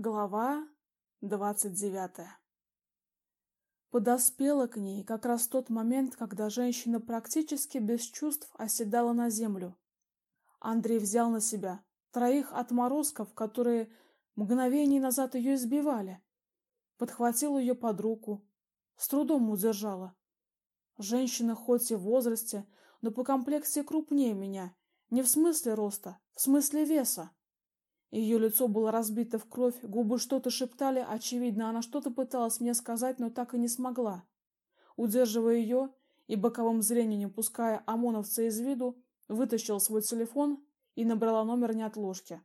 Глава двадцать девятая Подоспела к ней как раз тот момент, когда женщина практически без чувств оседала на землю. Андрей взял на себя троих отморозков, которые мгновение назад ее избивали. Подхватил ее под руку, с трудом удержала. Женщина хоть и в возрасте, но по комплекции крупнее меня, не в смысле роста, в смысле веса. Ее лицо было разбито в кровь, губы что-то шептали, очевидно, она что-то пыталась мне сказать, но так и не смогла. Удерживая ее и боковым зрением пуская ОМОНовца из виду, вытащил свой телефон и набрала номер неотложки.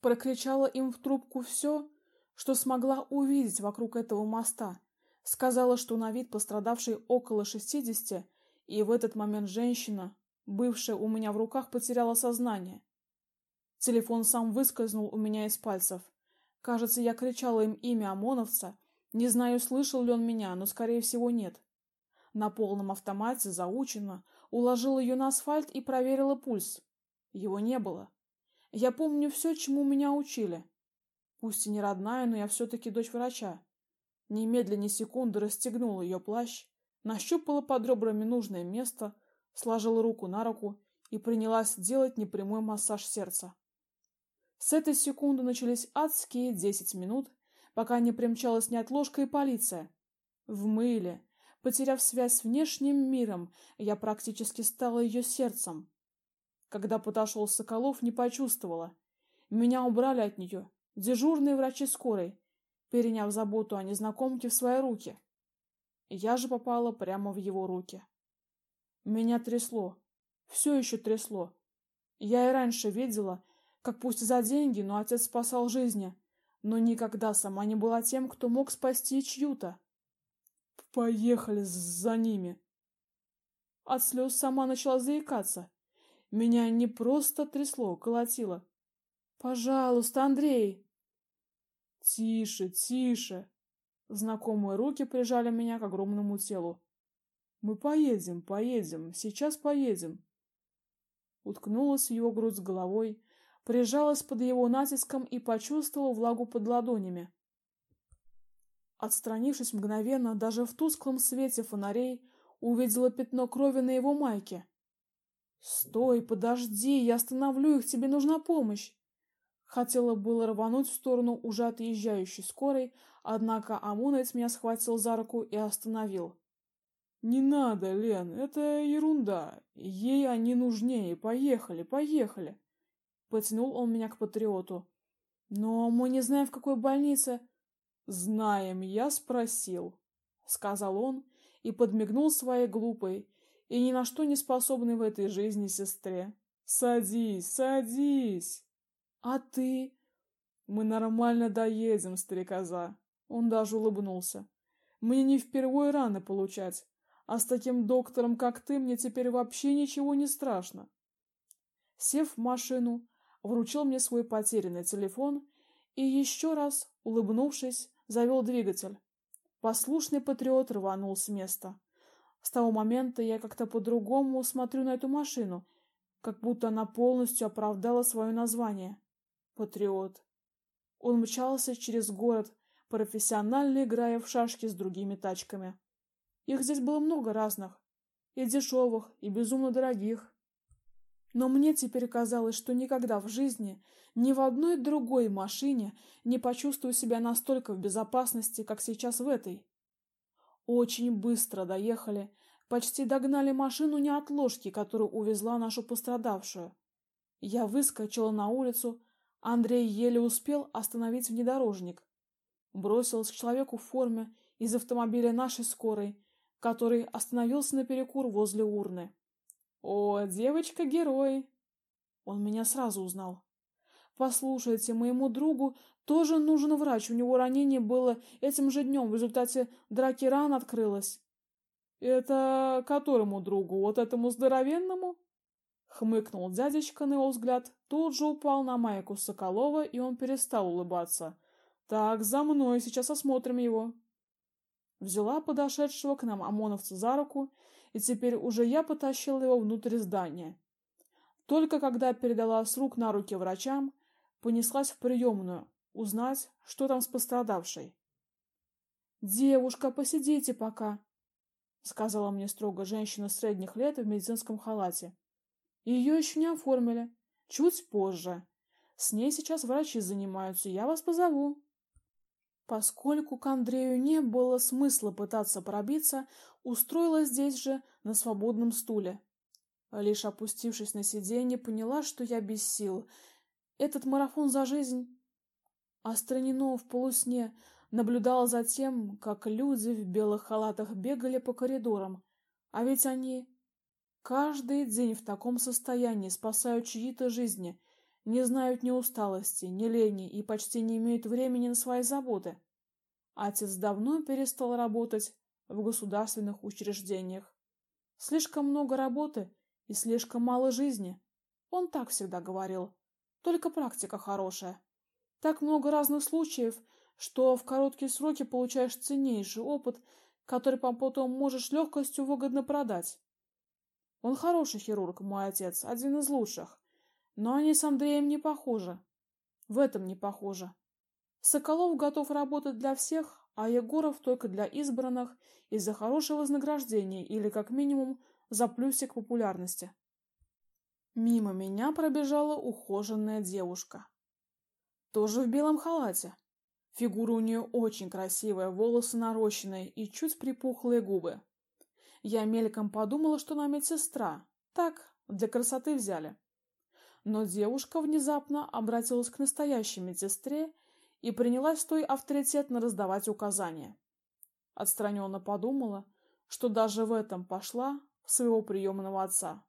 Прокричала им в трубку все, что смогла увидеть вокруг этого моста. Сказала, что на вид пострадавшей около шестидесяти, и в этот момент женщина, бывшая у меня в руках, потеряла сознание. Телефон сам выскользнул у меня из пальцев. Кажется, я кричала им имя ОМОНовца. Не знаю, слышал ли он меня, но скорее всего нет. На полном автомате заучено, уложила ее на асфальт и проверила пульс. Его не было. Я помню все, чему меня учили. Пусть и не родная, но я все таки дочь врача. Немедленно ни секунды расстегнула ее плащ, нащупала под ребрами нужное место, сложила руку на руку и принялась делать непрямой массаж сердца. С этой секунды начались адские десять минут, пока не примчалась неотложка и полиция. В мыле, потеряв связь с внешним миром, я практически стала ее сердцем. Когда подошел Соколов, не почувствовала. Меня убрали от нее, дежурные врачи скорой, переняв заботу о незнакомке в свои руки. Я же попала прямо в его руки. Меня трясло, все еще трясло. Я и раньше видела, как пусть за деньги, но отец спасал жизни, но никогда сама не была тем, кто мог спасти чью-то. Поехали за ними. От слез сама начала заикаться. Меня не просто трясло, колотило. Пожалуйста, Андрей. Тише, тише. Знакомые руки прижали меня к огромному телу. Мы поедем, поедем, сейчас поедем. Уткнулась в его грудь головой, прижалась под его натиском и почувствовала влагу под ладонями. Отстранившись мгновенно, даже в тусклом свете фонарей увидела пятно крови на его майке. Стой, подожди, я остановлю их, тебе нужна помощь. Хотела было рвануть в сторону уже отъезжающей скорой, однако ОМОНовец меня схватил за руку и остановил. Не надо, Лен, это ерунда. Ей они нужнее. Поехали, поехали. Потянул он меня к патриоту. Но мы не знаем, в какой больнице. Знаем, я спросил, сказал он и подмигнул своей глупой и ни на что не способной в этой жизни сестре. Садись, садись. А ты? Мы нормально доедем, стрекоза. Он даже улыбнулся. Мне не впервой раны получать, а с таким доктором, как ты, мне теперь вообще ничего не страшно. Сев в машину, вручил мне свой потерянный телефон и еще раз, улыбнувшись, завел двигатель. Послушный патриот рванул с места. С того момента я как-то по-другому смотрю на эту машину, как будто она полностью оправдала свое название. Патриот. Он мчался через город, профессионально играя в шашки с другими тачками. Их здесь было много разных, и дешевых, и безумно дорогих. Но мне теперь казалось, что никогда в жизни ни в одной другой машине не почувствую себя настолько в безопасности, как сейчас в этой. Очень быстро доехали, почти догнали машину неотложки, которую увезла нашу пострадавшую. Я выскочила на улицу, Андрей еле успел остановить внедорожник. Бросилась к человеку в форме из автомобиля нашей скорой, который остановился на перекур возле урны. О, девочка-герой. Он меня сразу узнал. Послушайте, моему другу тоже нужен врач. У него ранение было этим же днем. В результате драки ран открылась. Это которому другу? Вот этому здоровенному? Хмыкнул дядечка на его взгляд, тут же упал на майку Соколова, и он перестал улыбаться. Так, за мной, сейчас осмотрим его. Взяла подошедшего к нам ОМОНовца за руку и теперь уже я потащила его внутрь здания. Только когда передала с рук на руки врачам, понеслась в приемную, узнать, что там с пострадавшей. Девушка, посидите пока, сказала мне строго женщина средних лет в медицинском халате. Ее еще не оформили. Чуть позже. С ней сейчас врачи занимаются, я вас позову. Поскольку к Андрею не было смысла пытаться пробиться, устроилась здесь же на свободном стуле. Лишь опустившись на сиденье, поняла, что я без сил. Этот марафон за жизнь Остранено в полусне наблюдала за тем, как люди в белых халатах бегали по коридорам, а ведь они каждый день в таком состоянии спасают чьи-то жизни, не знают ни усталости, ни лени и почти не имеют времени на свои заботы. Отец давно перестал работать в государственных учреждениях. Слишком много работы и слишком мало жизни. Он так всегда говорил. Только практика хорошая. Так много разных случаев, что в короткие сроки получаешь ценнейший опыт, который потом можешь легкостью выгодно продать. Он хороший хирург, мой отец, один из лучших. Но они с Андреем не похожи. В этом не похожи. Соколов готов работать для всех, а Егоров только для избранных и за хорошее вознаграждение или как минимум за плюсик популярности. Мимо меня пробежала ухоженная девушка, тоже в белом халате. Фигура у нее очень красивая, волосы нарощенные и чуть припухлые губы. Я мельком подумала, что она медсестра. Так, для красоты взяли. Но девушка внезапно обратилась к настоящей медсестре и принялась той авторитетно раздавать указания. Отстраненно подумала, что даже в этом пошла в своего приемного отца.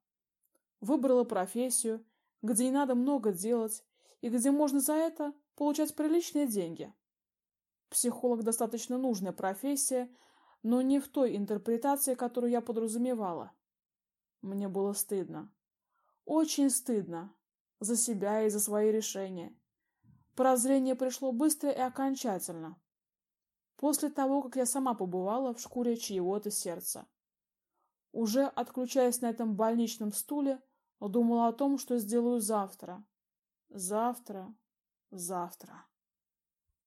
Выбрала профессию, где не надо много делать и где можно за это получать приличные деньги. Психолог достаточно нужная профессия, но не в той интерпретации, которую я подразумевала. Мне было стыдно. Очень стыдно за себя и за свои решения. Прозрение пришло быстро и окончательно. После того, как я сама побывала в шкуре чьего-то сердца. Уже отключаясь на этом больничном стуле, думала о том, что сделаю завтра. Завтра, завтра.